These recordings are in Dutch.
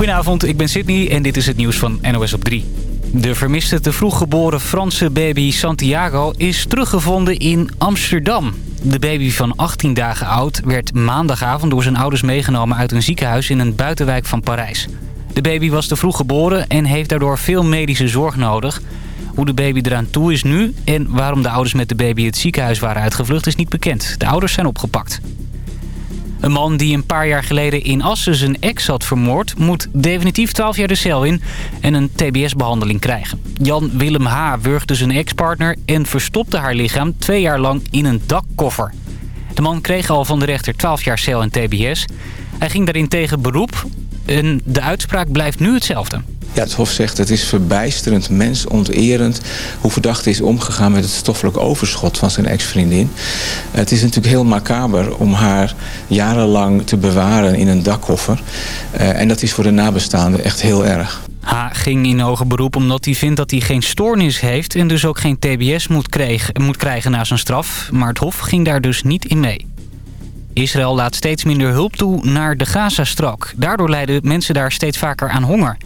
Goedenavond, ik ben Sydney en dit is het nieuws van NOS op 3. De vermiste te vroeg geboren Franse baby Santiago is teruggevonden in Amsterdam. De baby van 18 dagen oud werd maandagavond door zijn ouders meegenomen uit een ziekenhuis in een buitenwijk van Parijs. De baby was te vroeg geboren en heeft daardoor veel medische zorg nodig. Hoe de baby eraan toe is nu en waarom de ouders met de baby het ziekenhuis waren uitgevlucht is niet bekend. De ouders zijn opgepakt. Een man die een paar jaar geleden in Assen zijn ex had vermoord... moet definitief 12 jaar de cel in en een tbs-behandeling krijgen. Jan Willem H. wurgde zijn ex-partner en verstopte haar lichaam twee jaar lang in een dakkoffer. De man kreeg al van de rechter 12 jaar cel en tbs. Hij ging daarin tegen beroep en de uitspraak blijft nu hetzelfde. Ja, het Hof zegt het is verbijsterend, mensonterend... hoe verdachte is omgegaan met het stoffelijk overschot van zijn ex-vriendin. Het is natuurlijk heel macaber om haar jarenlang te bewaren in een dakkoffer. Uh, en dat is voor de nabestaanden echt heel erg. H. ging in hoger beroep omdat hij vindt dat hij geen stoornis heeft... en dus ook geen tbs moet, kreeg, moet krijgen na zijn straf. Maar het Hof ging daar dus niet in mee. Israël laat steeds minder hulp toe naar de Gazastrook. Daardoor lijden mensen daar steeds vaker aan honger...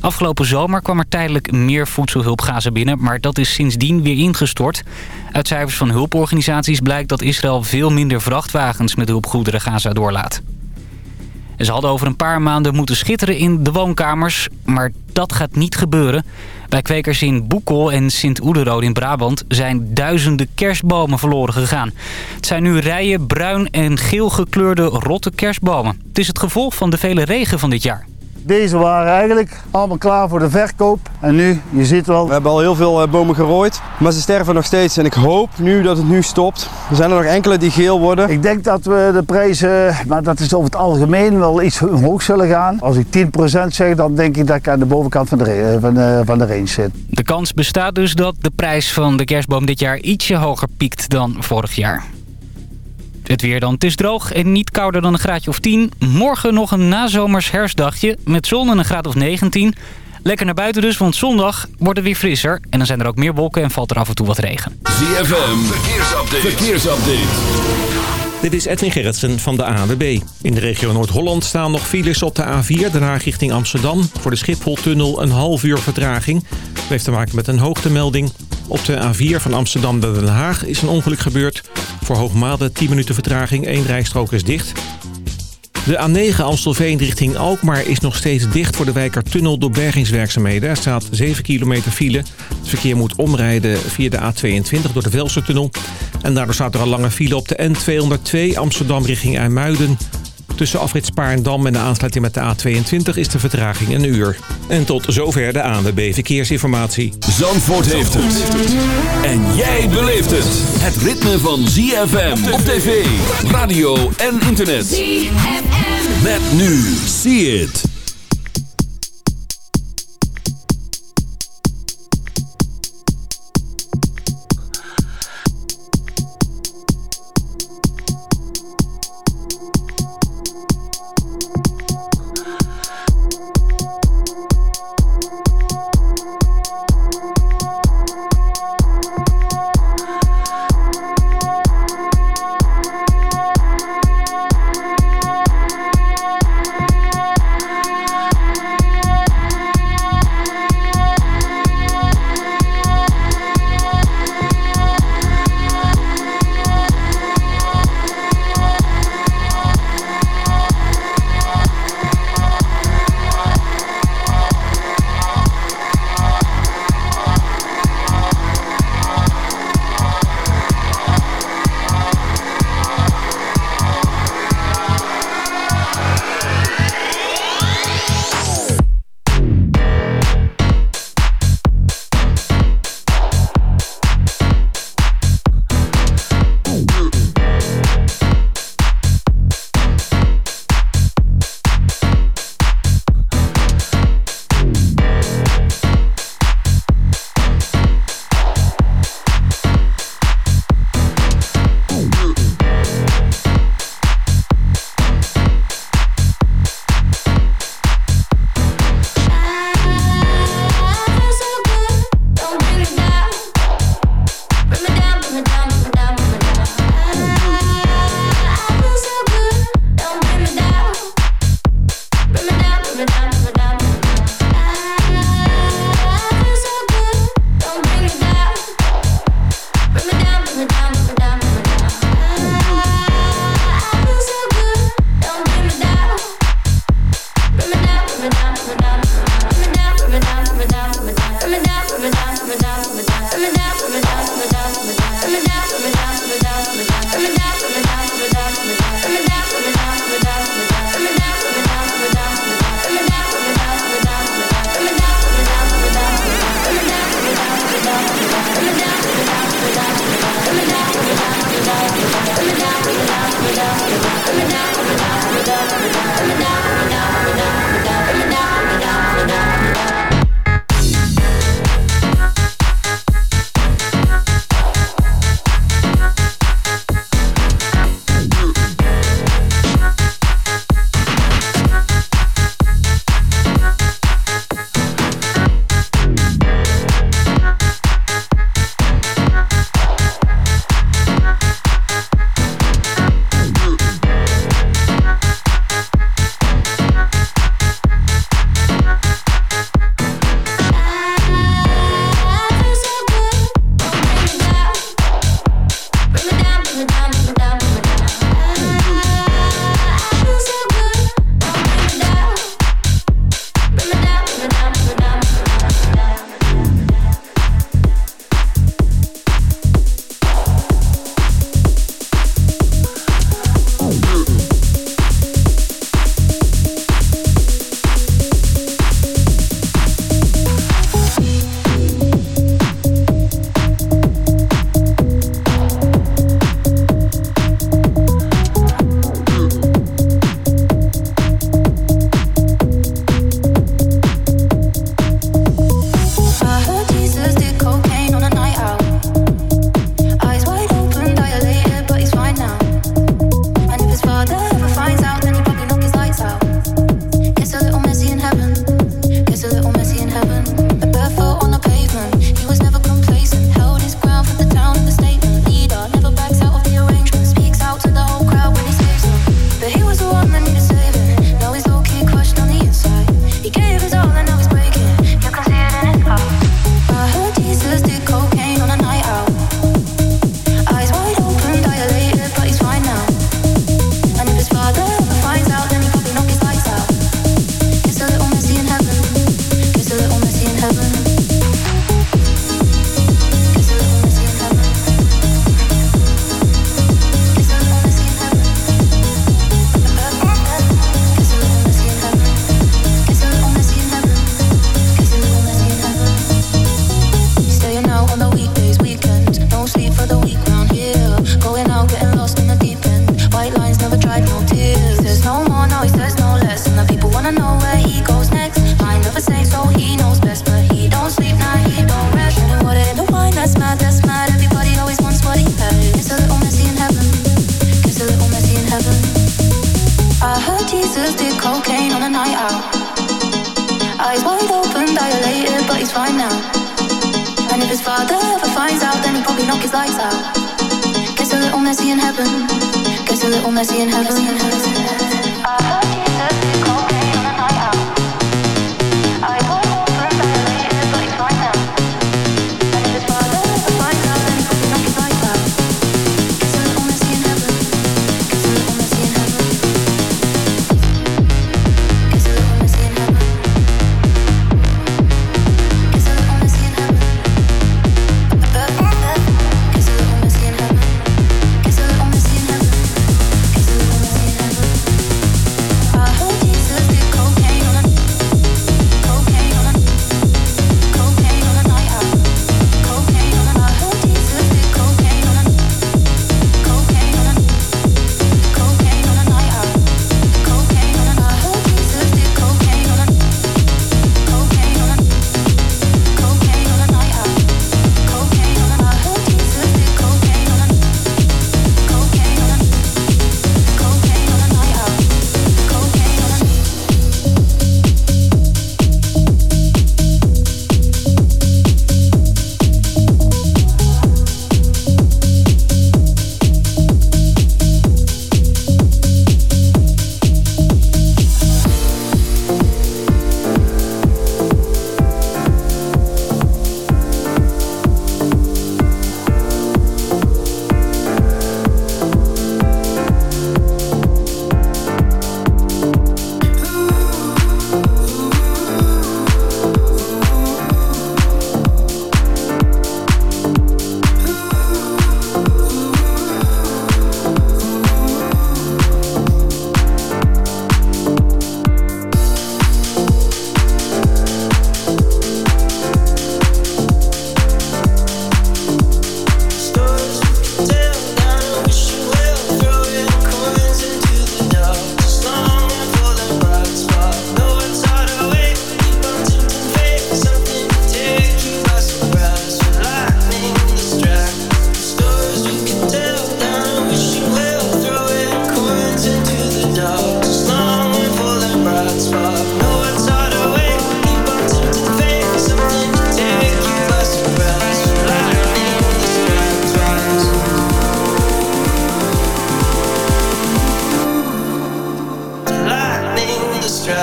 Afgelopen zomer kwam er tijdelijk meer voedselhulp Gaza binnen... maar dat is sindsdien weer ingestort. Uit cijfers van hulporganisaties blijkt dat Israël veel minder vrachtwagens met hulpgoederen Gaza doorlaat. ze hadden over een paar maanden moeten schitteren in de woonkamers, maar dat gaat niet gebeuren. Bij kwekers in Boekel en Sint-Oederode in Brabant zijn duizenden kerstbomen verloren gegaan. Het zijn nu rijen bruin en geel gekleurde rotte kerstbomen. Het is het gevolg van de vele regen van dit jaar. Deze waren eigenlijk allemaal klaar voor de verkoop. En nu, je ziet wel... We hebben al heel veel eh, bomen gerooid, maar ze sterven nog steeds. En ik hoop nu dat het nu stopt. Er zijn er nog enkele die geel worden. Ik denk dat we de prijzen, maar dat is over het algemeen, wel iets omhoog zullen gaan. Als ik 10% zeg, dan denk ik dat ik aan de bovenkant van de, van, de, van de range zit. De kans bestaat dus dat de prijs van de kerstboom dit jaar ietsje hoger piekt dan vorig jaar. Het weer dan. Het is droog en niet kouder dan een graadje of 10. Morgen nog een nazomers herfstdagje met zon en een graad of 19. Lekker naar buiten dus, want zondag wordt het weer frisser. En dan zijn er ook meer wolken en valt er af en toe wat regen. ZFM, verkeersupdate. verkeersupdate. Dit is Edwin Gerritsen van de ANWB. In de regio Noord-Holland staan nog files op de A4, daarna richting Amsterdam. Voor de Schipholtunnel een half uur vertraging. Dat heeft te maken met een hoogtemelding. Op de A4 van Amsterdam naar Den Haag is een ongeluk gebeurd. Voor Hoogmade 10 minuten vertraging, één rijstrook is dicht. De A9 Amstelveen richting Alkmaar is nog steeds dicht voor de Wijkertunnel door bergingswerkzaamheden. Er staat 7 kilometer file. Het verkeer moet omrijden via de A22 door de Velsertunnel. En daardoor staat er een lange file op de N202 Amsterdam richting IJmuiden. Tussen afrit Spaarndam en de aansluiting met de A22 is de vertraging een uur. En tot zover de ANWB Verkeersinformatie. Zandvoort heeft het. En jij beleeft het. Het ritme van ZFM op tv, radio en internet. ZFM. Met nu. See it.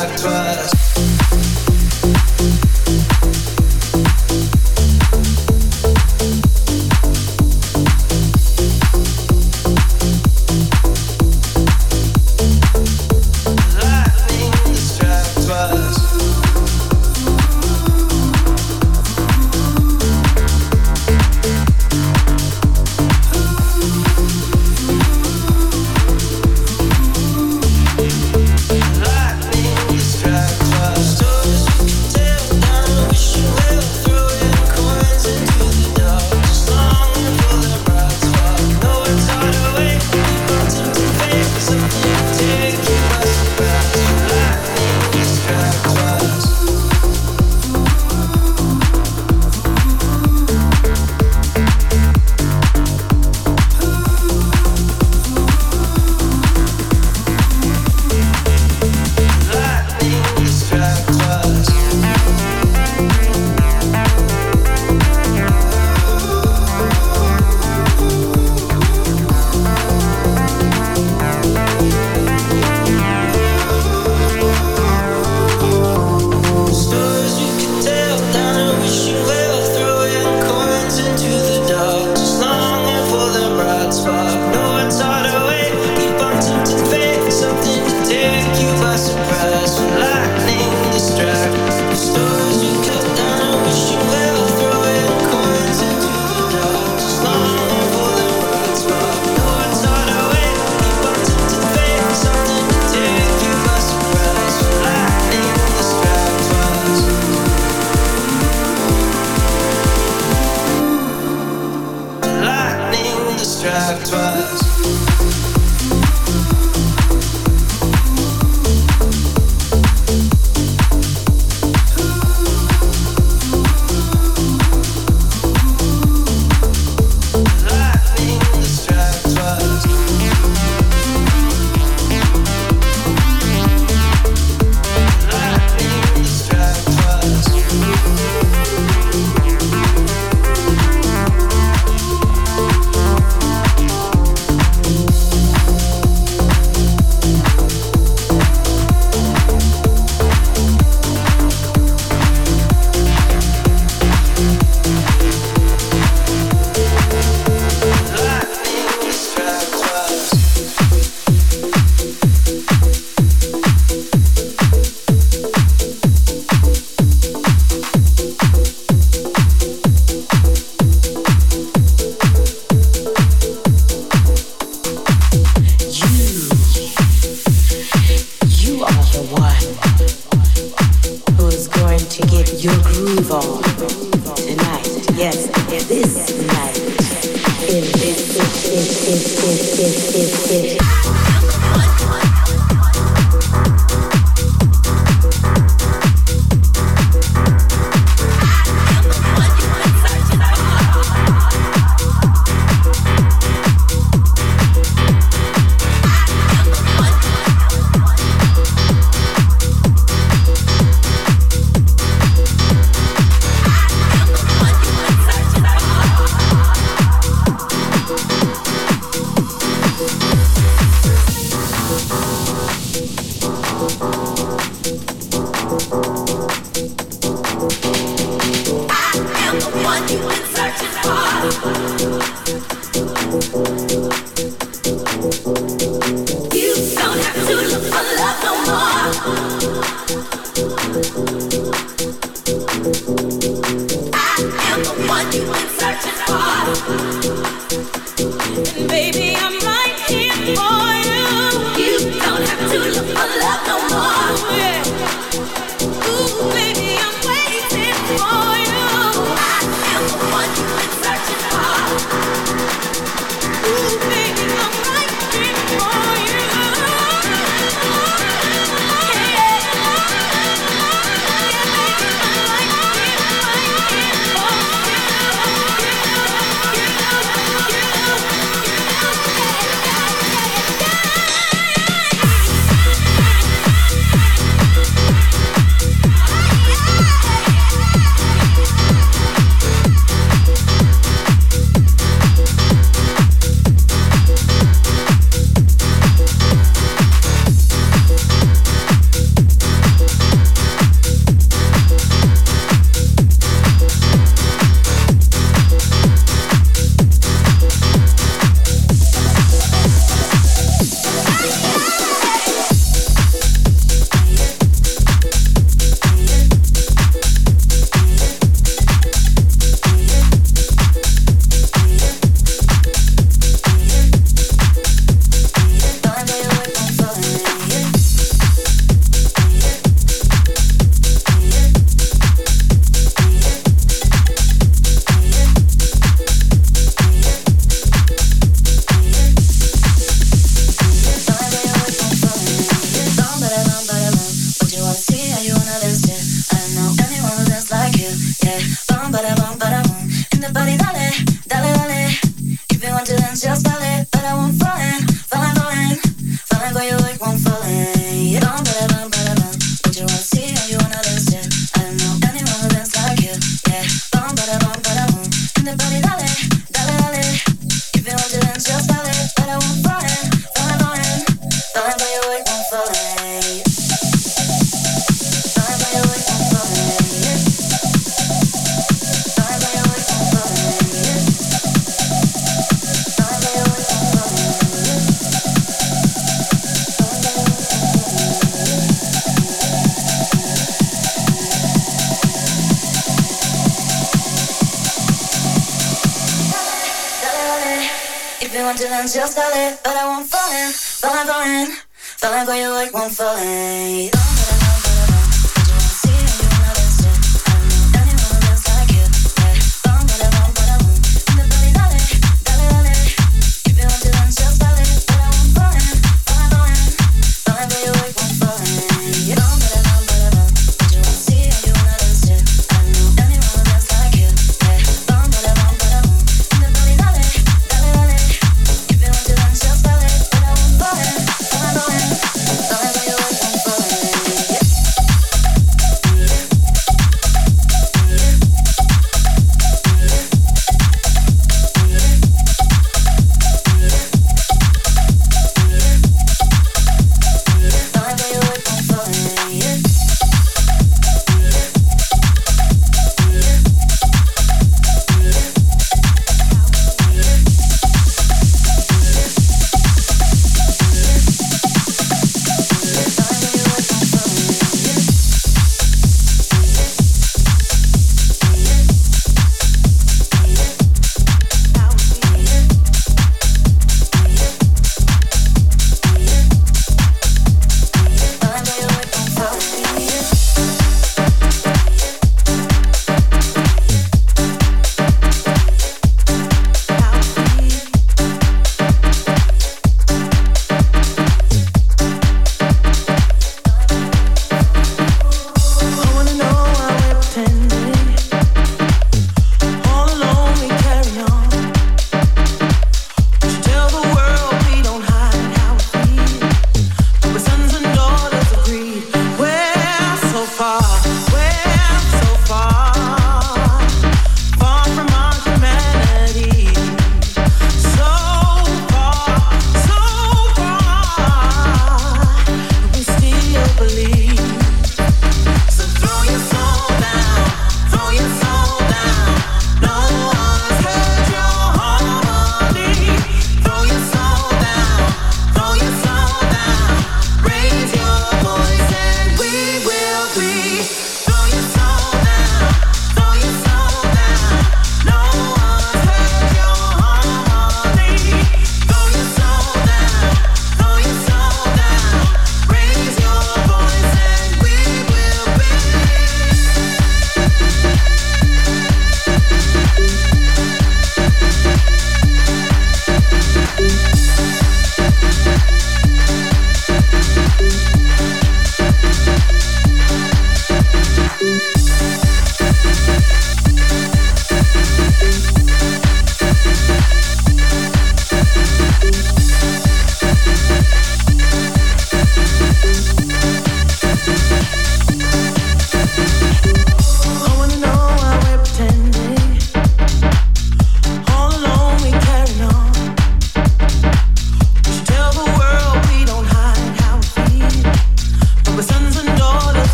I trust. drive twice.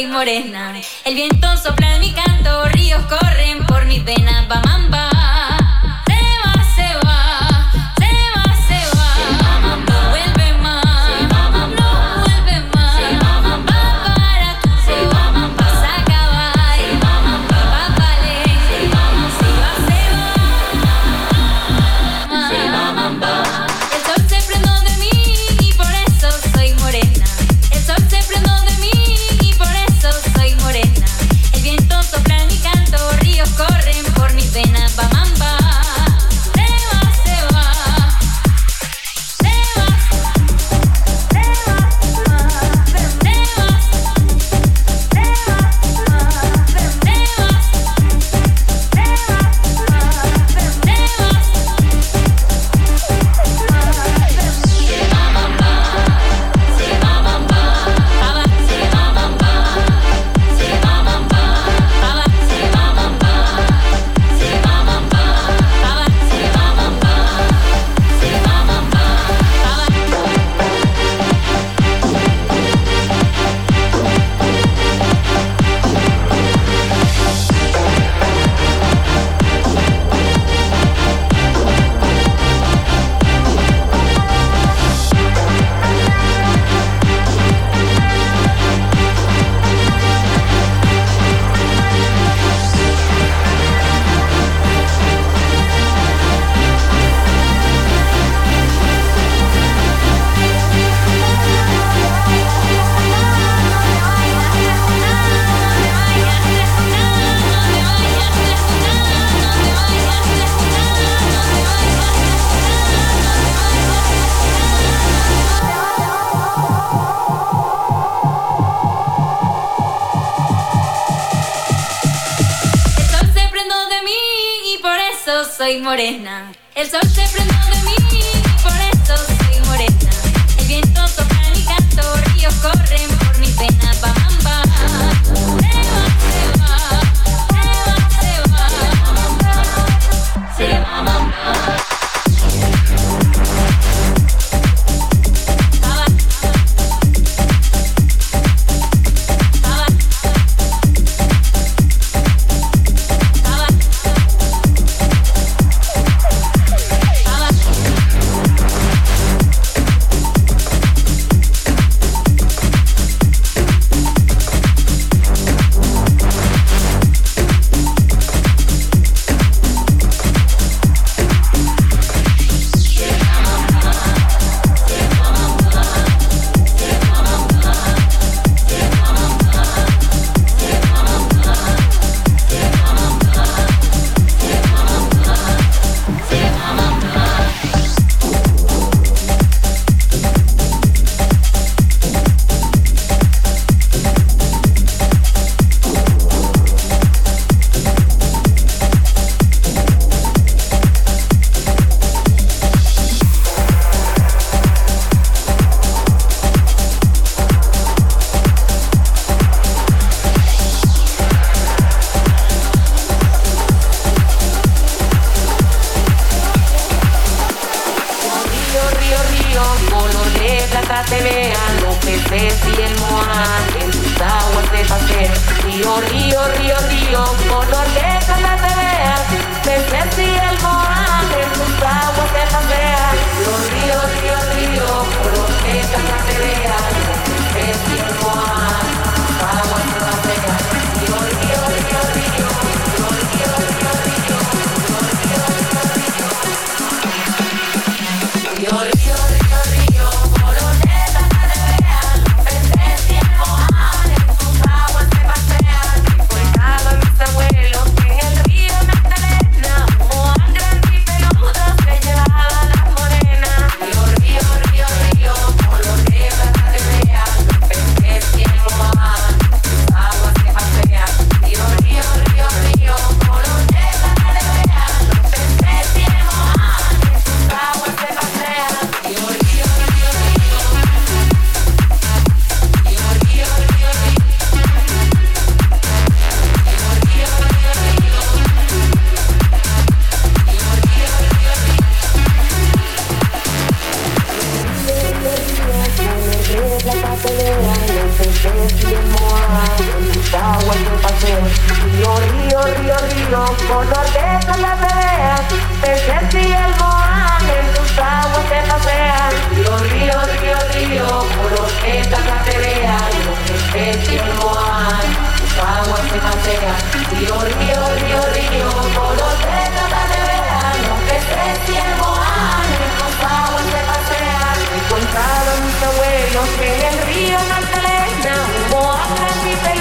Soy morena. El viento morena. acelera y enseguece en mis aguas. Río, río, río, río, de el moán en tus aguas te pasean. Río, río, río, río, color de calaveras, los peces el moán, tus aguas te pasean. Río, río, río, río, de calaveras, los peces el moán. Con mis abuelos que en el río Magdalena hubo atrás y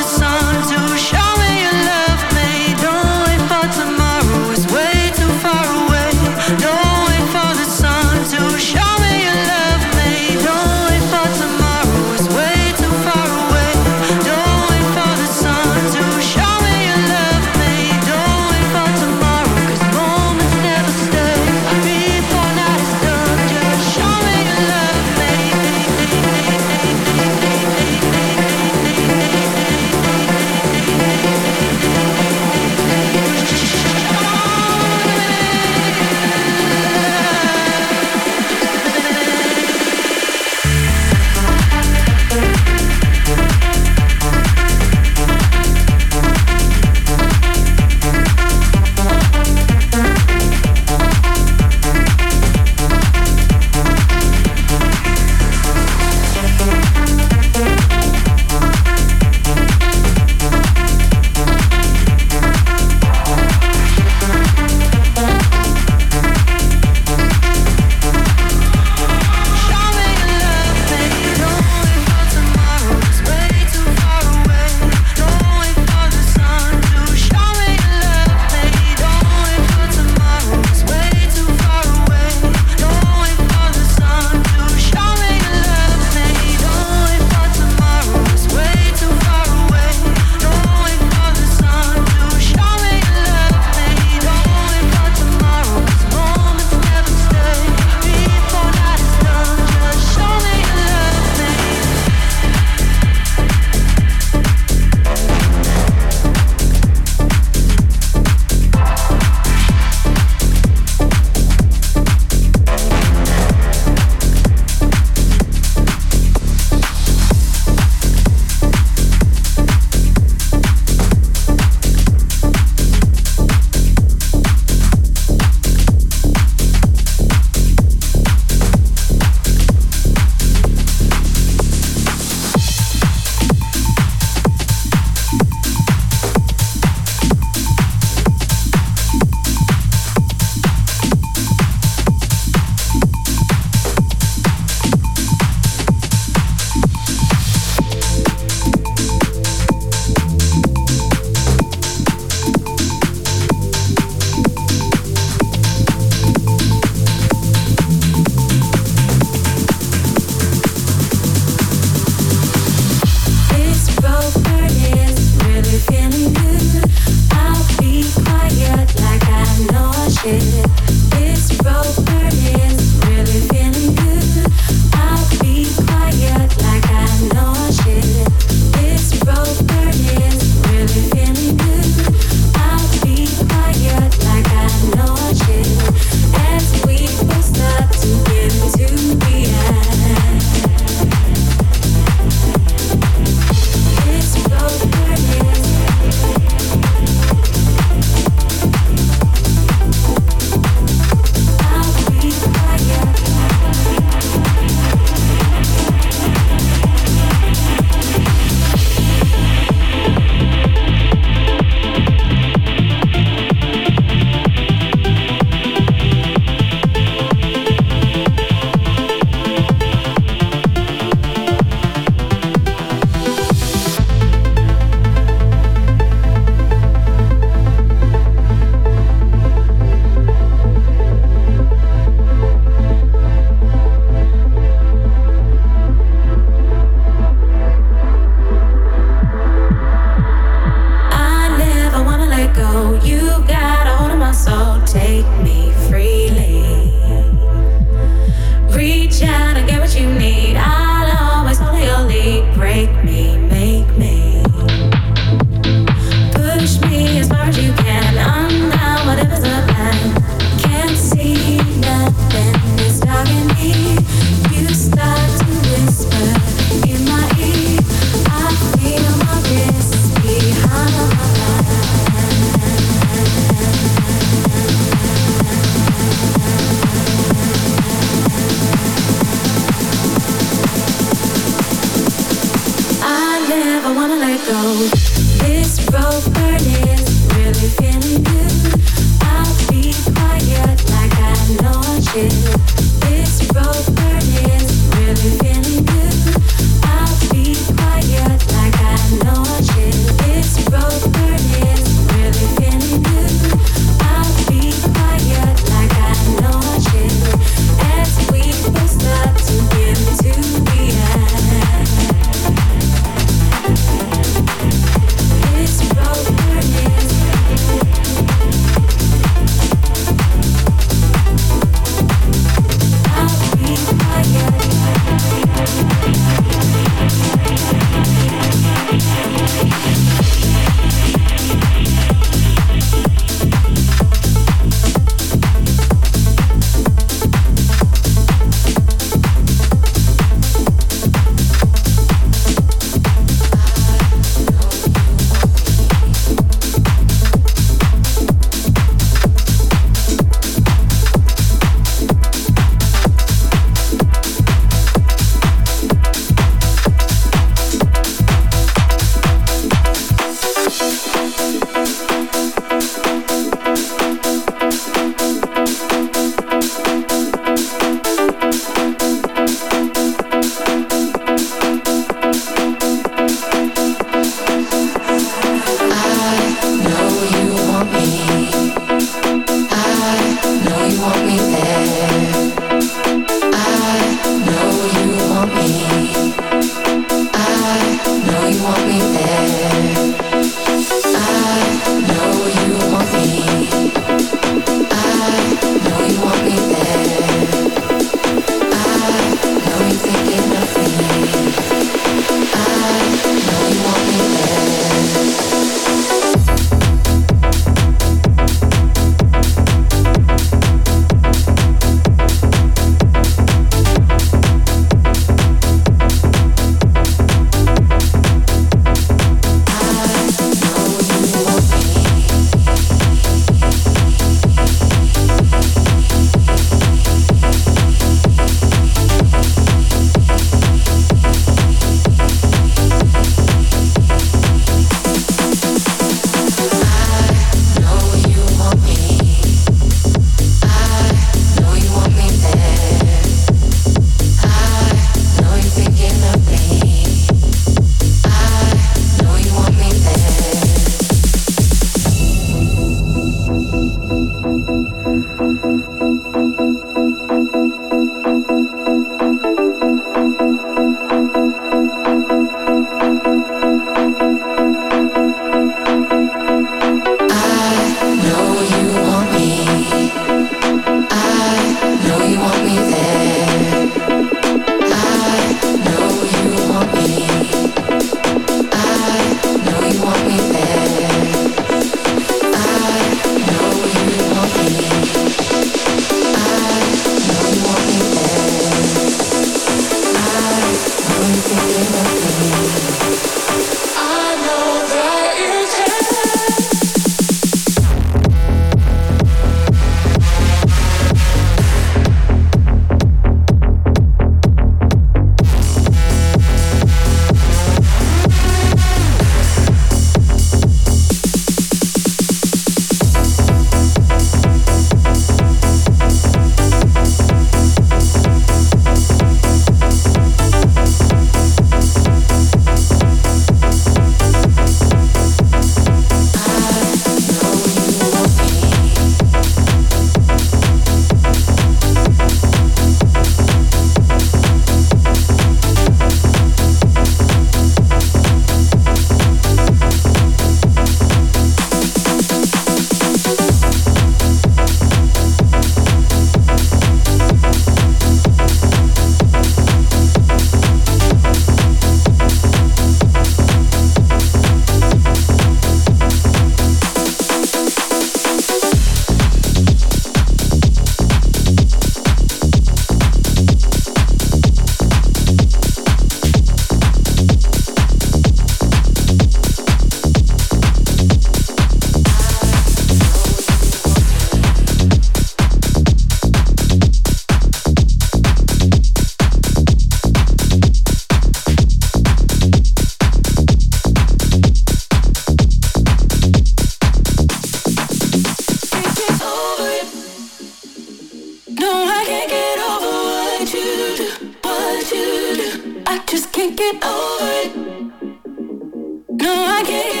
now I can't